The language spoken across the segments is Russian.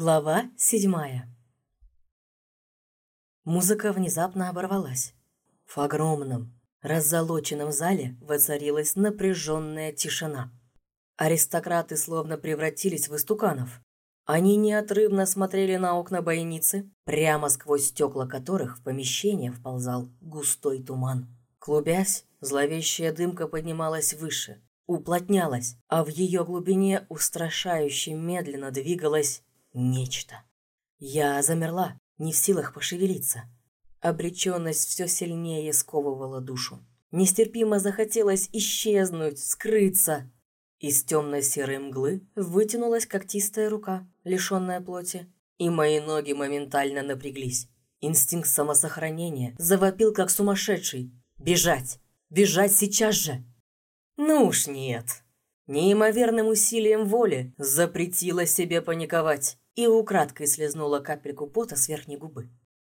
Глава седьмая Музыка внезапно оборвалась. В огромном, раззолоченном зале воцарилась напряженная тишина. Аристократы словно превратились в истуканов. Они неотрывно смотрели на окна бойницы, прямо сквозь стекла которых в помещение вползал густой туман. Клубясь, зловещая дымка поднималась выше, уплотнялась, а в ее глубине устрашающе медленно двигалась нечто. Я замерла, не в силах пошевелиться. Обреченность все сильнее сковывала душу. Нестерпимо захотелось исчезнуть, скрыться. Из темно-серой мглы вытянулась когтистая рука, лишенная плоти, и мои ноги моментально напряглись. Инстинкт самосохранения завопил, как сумасшедший. «Бежать! Бежать сейчас же!» «Ну уж нет!» Неимоверным усилием воли запретила себе паниковать и украдкой слезнула капельку пота с верхней губы.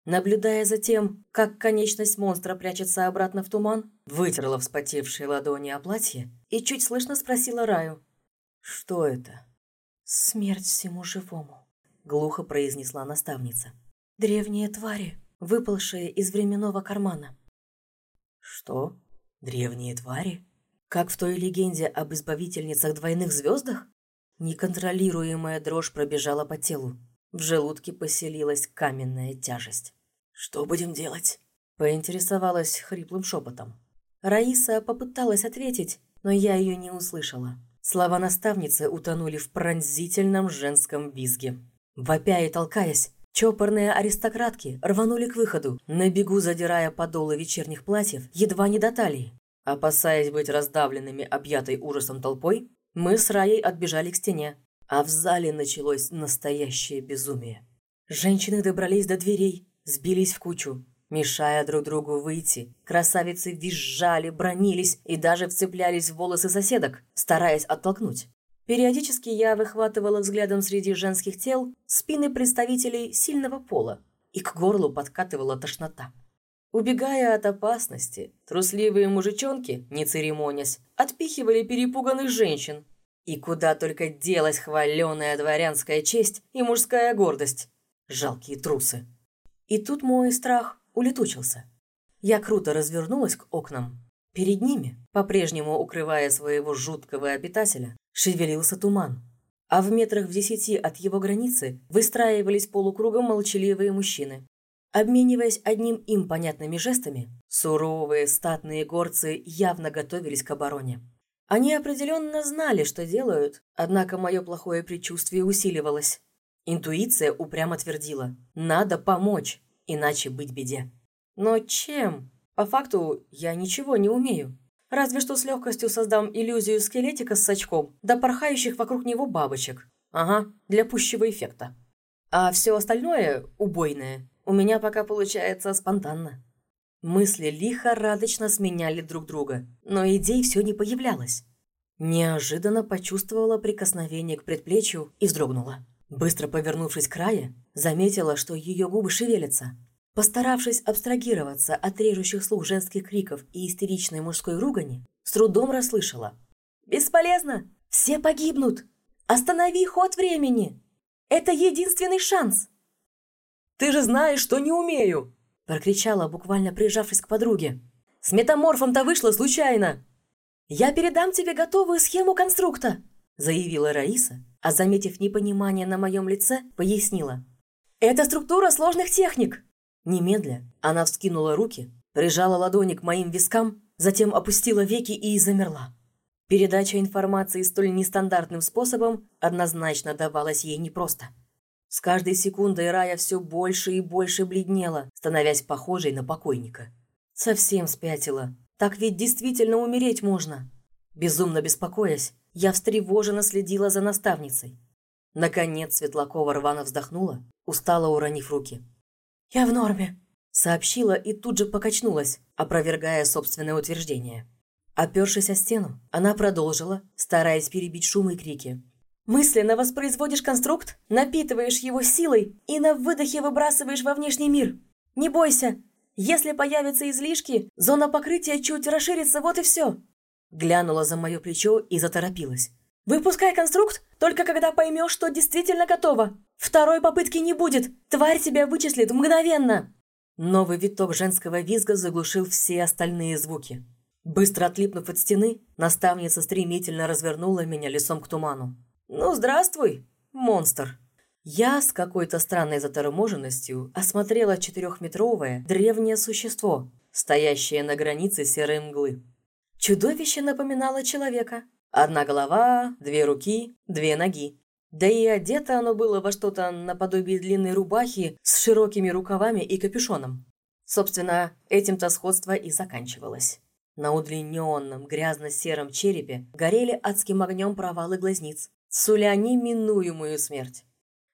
Наблюдая за тем, как конечность монстра прячется обратно в туман, вытерла вспотевшие ладони о платье и чуть слышно спросила Раю. «Что это?» «Смерть всему живому», — глухо произнесла наставница. «Древние твари, выпалшие из временного кармана». «Что? Древние твари?» Как в той легенде об избавительницах двойных звездах? Неконтролируемая дрожь пробежала по телу. В желудке поселилась каменная тяжесть. «Что будем делать?» – поинтересовалась хриплым шепотом. Раиса попыталась ответить, но я ее не услышала. Слова наставницы утонули в пронзительном женском визге. Вопя и толкаясь, чопорные аристократки рванули к выходу, на бегу задирая подолы вечерних платьев едва не до талии. Опасаясь быть раздавленными объятой ужасом толпой, мы с Раей отбежали к стене, а в зале началось настоящее безумие. Женщины добрались до дверей, сбились в кучу, мешая друг другу выйти. Красавицы визжали, бронились и даже вцеплялись в волосы соседок, стараясь оттолкнуть. Периодически я выхватывала взглядом среди женских тел спины представителей сильного пола, и к горлу подкатывала тошнота. Убегая от опасности, трусливые мужичонки, не церемонясь, отпихивали перепуганных женщин. И куда только делась хваленая дворянская честь и мужская гордость. Жалкие трусы. И тут мой страх улетучился. Я круто развернулась к окнам. Перед ними, по-прежнему укрывая своего жуткого обитателя, шевелился туман. А в метрах в десяти от его границы выстраивались полукругом молчаливые мужчины. Обмениваясь одним им понятными жестами, суровые статные горцы явно готовились к обороне. Они определенно знали, что делают, однако мое плохое предчувствие усиливалось. Интуиция упрямо твердила «надо помочь, иначе быть беде». Но чем? По факту я ничего не умею. Разве что с легкостью создам иллюзию скелетика с сачком, да порхающих вокруг него бабочек. Ага, для пущего эффекта. А все остальное, убойное, у меня пока получается спонтанно. Мысли лихорадочно сменяли друг друга, но идей все не появлялось. Неожиданно почувствовала прикосновение к предплечью и вздрогнула. Быстро повернувшись к крае, заметила, что ее губы шевелятся. Постаравшись абстрагироваться от режущих слух женских криков и истеричной мужской ругани, с трудом расслышала. «Бесполезно! Все погибнут! Останови ход времени! Это единственный шанс!» Ты же знаешь, что не умею!» Прокричала, буквально прижавшись к подруге. «С метаморфом-то вышло случайно!» «Я передам тебе готовую схему конструкта!» Заявила Раиса, а, заметив непонимание на моем лице, пояснила. «Это структура сложных техник!» Немедля она вскинула руки, прижала ладони к моим вискам, затем опустила веки и замерла. Передача информации столь нестандартным способом однозначно давалась ей непросто. С каждой секундой Рая все больше и больше бледнела, становясь похожей на покойника. Совсем спятила. Так ведь действительно умереть можно. Безумно беспокоясь, я встревоженно следила за наставницей. Наконец Светлакова рвано вздохнула, устало уронив руки. «Я в норме», — сообщила и тут же покачнулась, опровергая собственное утверждение. Опершись о стену, она продолжила, стараясь перебить шум и крики. Мысленно воспроизводишь конструкт, напитываешь его силой и на выдохе выбрасываешь во внешний мир. Не бойся. Если появятся излишки, зона покрытия чуть расширится, вот и все. Глянула за мое плечо и заторопилась. Выпускай конструкт только когда поймешь, что действительно готово. Второй попытки не будет! Тварь тебя вычислит мгновенно!» Новый виток женского визга заглушил все остальные звуки. Быстро отлипнув от стены, наставница стремительно развернула меня лицом к туману. «Ну, здравствуй, монстр!» Я с какой-то странной заторможенностью осмотрела четырехметровое древнее существо, стоящее на границе серой мглы. Чудовище напоминало человека. Одна голова, две руки, две ноги. Да и одето оно было во что-то наподобие длинной рубахи с широкими рукавами и капюшоном. Собственно, этим-то сходство и заканчивалось. На удлиненном грязно-сером черепе горели адским огнем провалы глазниц, суля неминуемую смерть.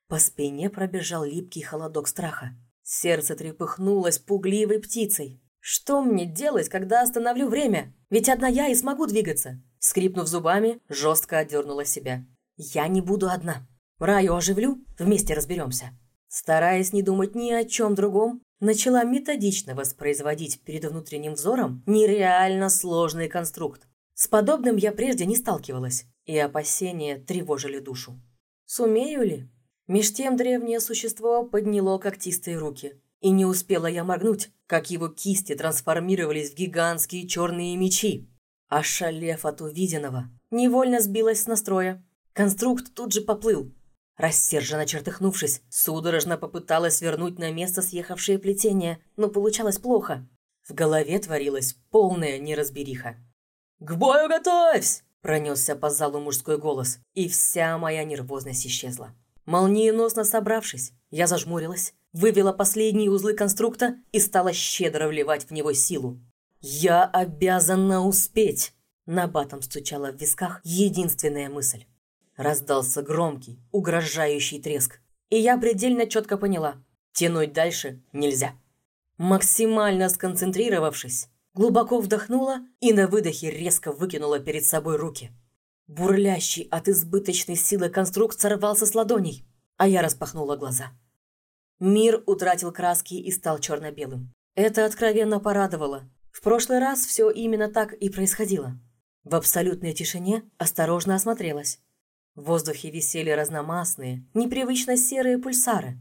По спине пробежал липкий холодок страха. Сердце трепыхнулось пугливой птицей. Что мне делать, когда остановлю время? Ведь одна я и смогу двигаться. Скрипнув зубами, жестко отдернула себя. Я не буду одна. Раю оживлю, вместе разберемся. Стараясь не думать ни о чем другом, начала методично воспроизводить перед внутренним взором нереально сложный конструкт. С подобным я прежде не сталкивалась, и опасения тревожили душу. Сумею ли? Меж тем древнее существо подняло когтистые руки. И не успела я моргнуть, как его кисти трансформировались в гигантские черные мечи. Ошалев от увиденного, невольно сбилась с настроя. Конструкт тут же поплыл. Рассерженно чертыхнувшись, судорожно попыталась вернуть на место съехавшее плетение, но получалось плохо. В голове творилась полная неразбериха. «К бою готовься!» – пронесся по залу мужской голос, и вся моя нервозность исчезла. Молниеносно собравшись, я зажмурилась, вывела последние узлы конструкта и стала щедро вливать в него силу. «Я обязана успеть!» На батом стучала в висках единственная мысль. Раздался громкий, угрожающий треск. И я предельно четко поняла. Тянуть дальше нельзя. Максимально сконцентрировавшись, глубоко вдохнула и на выдохе резко выкинула перед собой руки. Бурлящий от избыточной силы конструкт сорвался с ладоней, а я распахнула глаза. Мир утратил краски и стал черно-белым. Это откровенно порадовало. В прошлый раз все именно так и происходило. В абсолютной тишине осторожно осмотрелась. В воздухе висели разномастные, непривычно серые пульсары.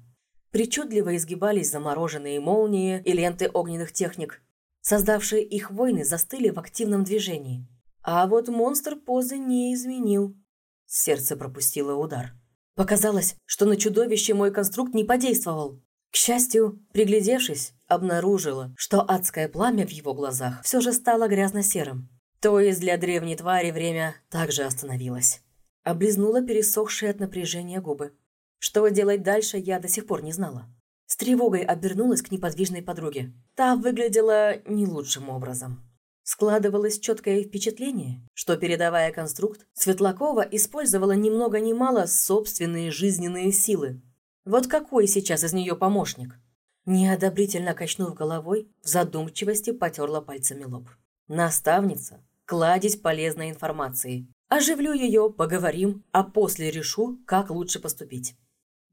Причудливо изгибались замороженные молнии и ленты огненных техник. Создавшие их войны застыли в активном движении. А вот монстр позы не изменил. Сердце пропустило удар. Показалось, что на чудовище мой конструкт не подействовал. К счастью, приглядевшись, обнаружила, что адское пламя в его глазах все же стало грязно-серым. То есть для древней твари время также остановилось. Облизнула пересохшие от напряжения губы. Что делать дальше, я до сих пор не знала. С тревогой обернулась к неподвижной подруге. Та выглядела не лучшим образом. Складывалось четкое впечатление, что, передавая конструкт, Светлакова использовала ни много ни мало собственные жизненные силы. Вот какой сейчас из нее помощник? Неодобрительно качнув головой, в задумчивости потерла пальцами лоб. Наставница, кладезь полезной информации. Оживлю ее, поговорим, а после решу, как лучше поступить.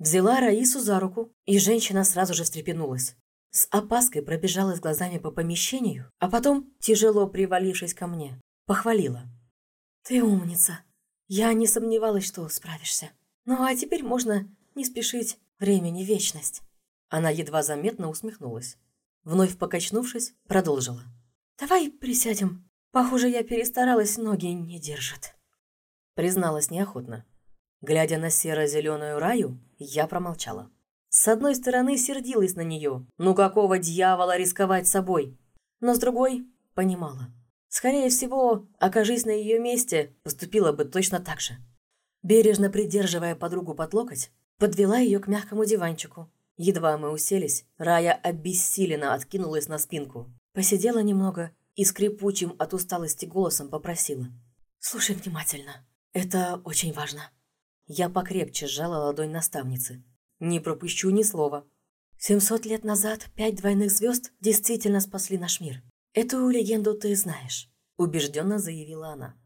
Взяла Раису за руку, и женщина сразу же встрепенулась. С опаской пробежалась глазами по помещению, а потом, тяжело привалившись ко мне, похвалила. «Ты умница. Я не сомневалась, что справишься. Ну а теперь можно не спешить, времени вечность». Она едва заметно усмехнулась. Вновь покачнувшись, продолжила. «Давай присядем. Похоже, я перестаралась, ноги не держат». Призналась неохотно. Глядя на серо-зеленую раю, я промолчала. С одной стороны, сердилась на нее. Ну какого дьявола рисковать собой? Но с другой, понимала. Скорее всего, окажись на ее месте, поступила бы точно так же. Бережно придерживая подругу под локоть, подвела ее к мягкому диванчику. Едва мы уселись, Рая обессиленно откинулась на спинку. Посидела немного и скрипучим от усталости голосом попросила. «Слушай внимательно. Это очень важно». Я покрепче сжала ладонь наставницы. Не пропущу ни слова. Семьсот лет назад пять двойных звезд действительно спасли наш мир. Эту легенду ты знаешь, убежденно заявила она.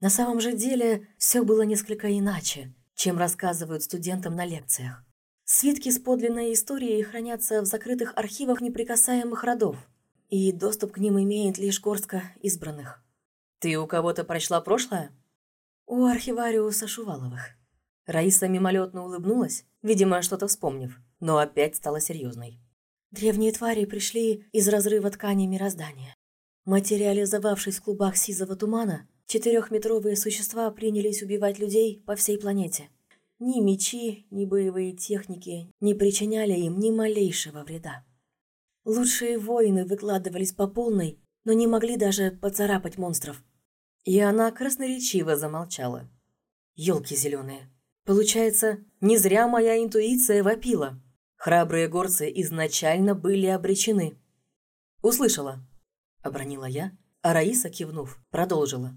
На самом же деле все было несколько иначе, чем рассказывают студентам на лекциях. Свитки с подлинной историей хранятся в закрытых архивах неприкасаемых родов, и доступ к ним имеет лишь горстка избранных. Ты у кого-то прочла прошлое? У архивариуса Шуваловых. Раиса мимолетно улыбнулась, видимо, что-то вспомнив, но опять стала серьезной. Древние твари пришли из разрыва ткани мироздания. Материализовавшись в клубах сизого тумана, четырехметровые существа принялись убивать людей по всей планете. Ни мечи, ни боевые техники не причиняли им ни малейшего вреда. Лучшие воины выкладывались по полной, но не могли даже поцарапать монстров. И она красноречиво замолчала. Ёлки зеленые. Получается, не зря моя интуиция вопила. Храбрые горцы изначально были обречены. «Услышала», — обронила я, а Раиса, кивнув, продолжила.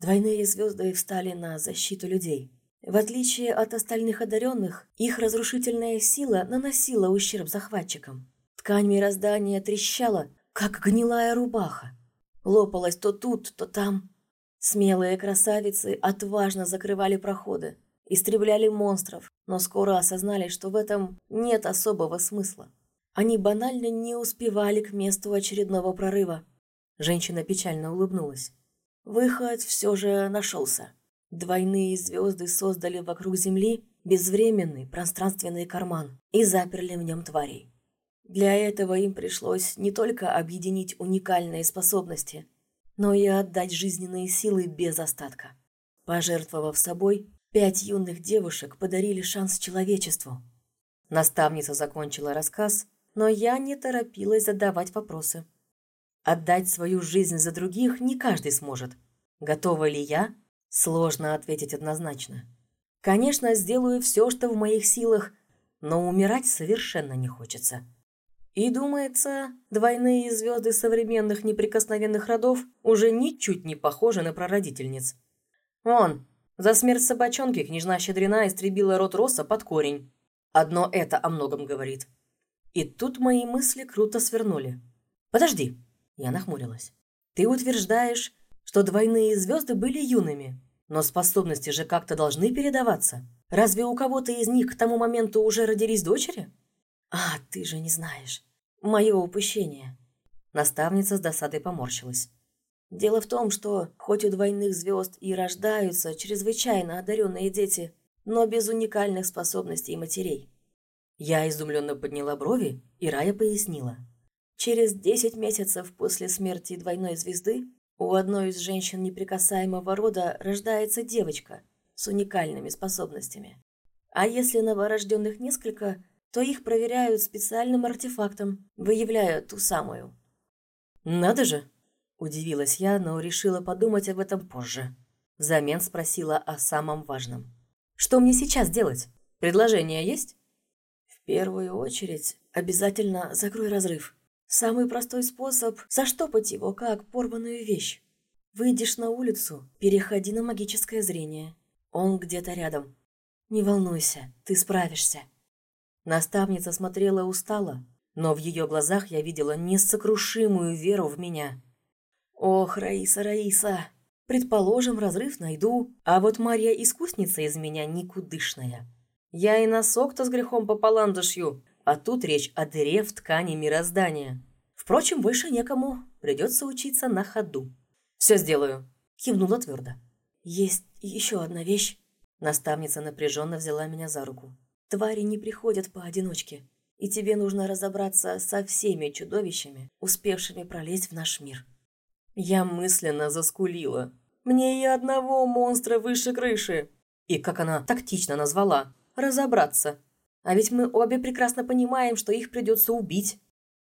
Двойные звезды встали на защиту людей. В отличие от остальных одаренных, их разрушительная сила наносила ущерб захватчикам. Ткань мироздания трещала, как гнилая рубаха. Лопалась то тут, то там. Смелые красавицы отважно закрывали проходы, истребляли монстров, но скоро осознали, что в этом нет особого смысла. Они банально не успевали к месту очередного прорыва. Женщина печально улыбнулась. Выход все же нашелся. Двойные звезды создали вокруг Земли безвременный пространственный карман и заперли в нем тварей. Для этого им пришлось не только объединить уникальные способности, но и отдать жизненные силы без остатка. Пожертвовав собой, пять юных девушек подарили шанс человечеству. Наставница закончила рассказ, но я не торопилась задавать вопросы. Отдать свою жизнь за других не каждый сможет. Готова ли я? Сложно ответить однозначно. Конечно, сделаю все, что в моих силах, но умирать совершенно не хочется. И, думается, двойные звезды современных неприкосновенных родов уже ничуть не похожи на прародительниц. Вон, за смерть собачонки княжна Щедрина истребила род Роса под корень. Одно это о многом говорит. И тут мои мысли круто свернули. «Подожди!» Я нахмурилась. «Ты утверждаешь, что двойные звезды были юными, но способности же как-то должны передаваться. Разве у кого-то из них к тому моменту уже родились дочери?» «А, ты же не знаешь. Мое упущение». Наставница с досадой поморщилась. «Дело в том, что хоть у двойных звезд и рождаются чрезвычайно одаренные дети, но без уникальных способностей матерей». Я изумленно подняла брови, и Рая пояснила. Через десять месяцев после смерти двойной звезды у одной из женщин неприкасаемого рода рождается девочка с уникальными способностями. А если новорожденных несколько, то их проверяют специальным артефактом, выявляя ту самую. «Надо же!» – удивилась я, но решила подумать об этом позже. Взамен спросила о самом важном. «Что мне сейчас делать? Предложение есть?» «В первую очередь обязательно закрой разрыв. Самый простой способ – заштопать его, как порванную вещь. Выйдешь на улицу, переходи на магическое зрение. Он где-то рядом. Не волнуйся, ты справишься». Наставница смотрела устало, но в ее глазах я видела несокрушимую веру в меня. «Ох, Раиса, Раиса, предположим, разрыв найду, а вот Марья искусница из меня никудышная. Я и носок-то с грехом пополам зашью, а тут речь о дыре в ткани мироздания. Впрочем, больше некому, придется учиться на ходу. Все сделаю», – кивнула твердо. «Есть еще одна вещь». Наставница напряженно взяла меня за руку. Твари не приходят поодиночке, и тебе нужно разобраться со всеми чудовищами, успевшими пролезть в наш мир». Я мысленно заскулила. «Мне и одного монстра выше крыши!» И как она тактично назвала «разобраться». А ведь мы обе прекрасно понимаем, что их придется убить.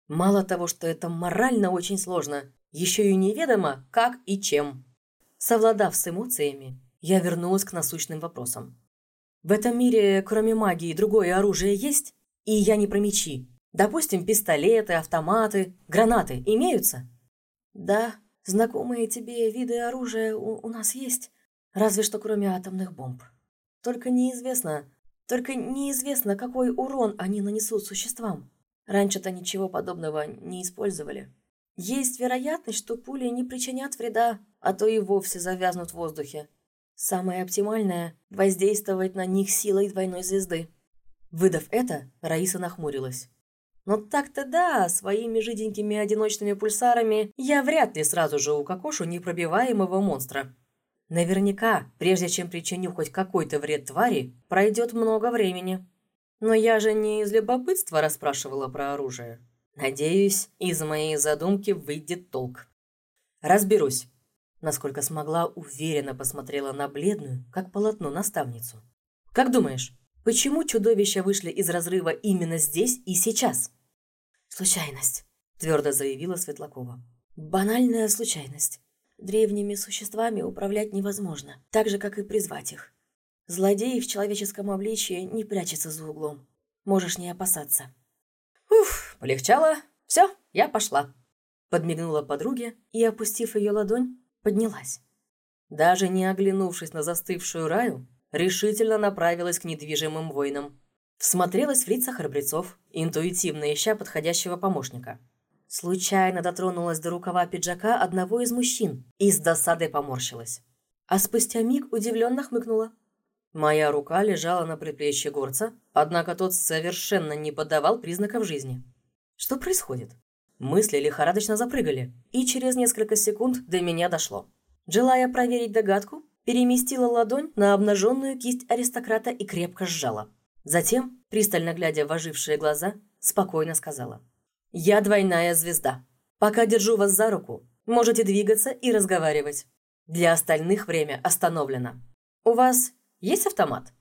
Мало того, что это морально очень сложно, еще и неведомо, как и чем. Совладав с эмоциями, я вернулась к насущным вопросам. В этом мире, кроме магии, другое оружие есть? И я не про мечи. Допустим, пистолеты, автоматы, гранаты имеются? Да, знакомые тебе виды оружия у, у нас есть. Разве что кроме атомных бомб. Только неизвестно, только неизвестно, какой урон они нанесут существам. Раньше-то ничего подобного не использовали. Есть вероятность, что пули не причинят вреда, а то и вовсе завязнут в воздухе. Самое оптимальное – воздействовать на них силой двойной звезды. Выдав это, Раиса нахмурилась. Но так-то да, своими жиденькими одиночными пульсарами я вряд ли сразу же укокошу непробиваемого монстра. Наверняка, прежде чем причиню хоть какой-то вред твари, пройдет много времени. Но я же не из любопытства расспрашивала про оружие. Надеюсь, из моей задумки выйдет толк. Разберусь. Насколько смогла, уверенно посмотрела на бледную, как полотно, наставницу. Как думаешь, почему чудовища вышли из разрыва именно здесь и сейчас? Случайность, твердо заявила Светлакова. Банальная случайность. Древними существами управлять невозможно, так же, как и призвать их. Злодей в человеческом обличье не прячется за углом. Можешь не опасаться. Уф, полегчало. Все, я пошла. Подмигнула подруге и, опустив ее ладонь, поднялась. Даже не оглянувшись на застывшую раю, решительно направилась к недвижимым воинам. Всмотрелась в лица храбрецов, интуитивно ища подходящего помощника. Случайно дотронулась до рукава пиджака одного из мужчин и с досадой поморщилась. А спустя миг удивленно хмыкнула. Моя рука лежала на предплечье горца, однако тот совершенно не подавал признаков жизни. Что происходит? Мысли лихорадочно запрыгали, и через несколько секунд до меня дошло. Желая проверить догадку, переместила ладонь на обнаженную кисть аристократа и крепко сжала. Затем, пристально глядя в ожившие глаза, спокойно сказала. «Я двойная звезда. Пока держу вас за руку, можете двигаться и разговаривать. Для остальных время остановлено. У вас есть автомат?»